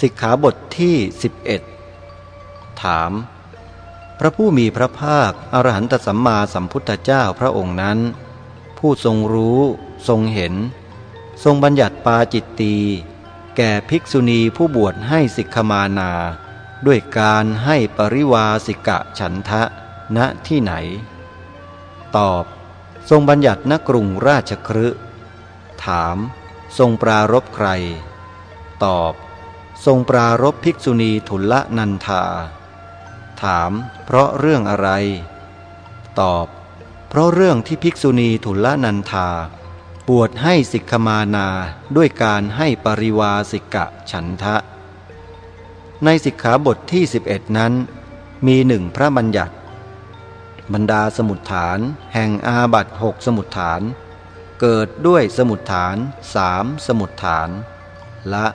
สิกขาบทที่ 11 ถาม พระผู้มีพระภาค อรหันตสัมมาสัมพุทธเจ้าพระองค์นั้น ผู้ทรงรู้ทรงเห็น ทรงบัญญัติปาจิตตีแก่ภิกษุณีผู้บวชให้สิกขมานา ด้วยการให้ปริวาสิกะฉันทะณที่ไหน ตอบ ทรงบัญญัติณกรุงราชครืถาม ทรงปรารบใคร ตอบ ทรงปรารบภิกษุณีทุลนันธา ถาม เพราะเรื่องอะไร ตอบ เพราะเรื่องที่ภิกษุณีทุลนันธาบวชให้สิกขมานาด้วยการให้ปริวาสิกะฉันทะ ในสิกขาบทที่ 11 นั้น มีหนึ่งพระบัญญัติ บรรดาสมุดฐาน แห่งอาบัตหกสมุดฐาน เกิดด้วยสมุดฐานสามสมุดฐาน ละ